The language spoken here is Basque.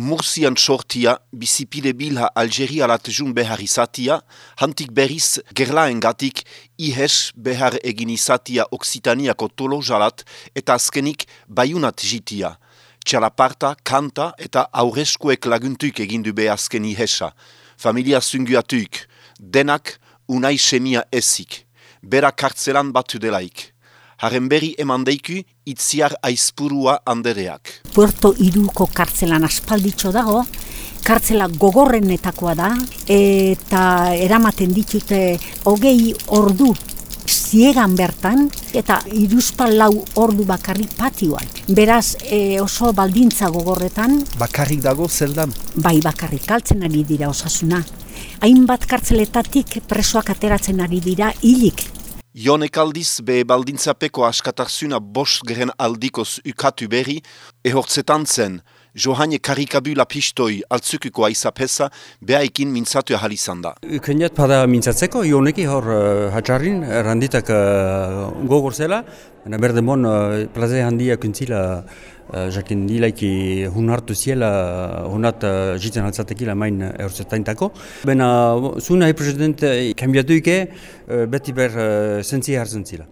Mursian sortia, bizipide bilha Algerialat jun behar izatia, hantik berriz gerlaen gatik ihes behar egin izatia Oksitaniako tolojalat eta azkenik baiunat jitia. Txalaparta, kanta eta aurreskuek laguntuk egindu be azken ihesa. Familia zunguatuik, denak unai semia ezik. Bera kartzelan batu delaik. Haren berri eman deiku itziar aizpurua andereak. Puerto Iruko kartzelan aspalditxo dago, kartzela gogorrenetakoa da, eta eramaten ditute hogei ordu ziegan bertan, eta iruzpal lau ordu bakarrik patioan. Beraz e, oso baldintza gogorretan. Bakarrik dago zeldan? Bai bakarrik kaltzen ari dira osasuna. Hainbat kartzeletatik presoak ateratzen ari dira hilik Jonek aldiz be baldintzapeko askatarzuna bost geren aldikoz ukatu berri, ehortzetan zen, Johane karikabula pistoi altzukuko aizapesa behaikin mintzatu ahal izan da. Keniat pada mintzatzeko, joneki hor uh, hatxarrin, randitak uh, gogor zela, berde mon uh, plaze handia kuntzila uh, jakin dilaiki hun hartu ziela, hunat uh, jitzen altzatekila main eurtzetaintako. Bena, zuna presidente kambiatu ike, uh, beti ber uh, zentzi hartzen zila.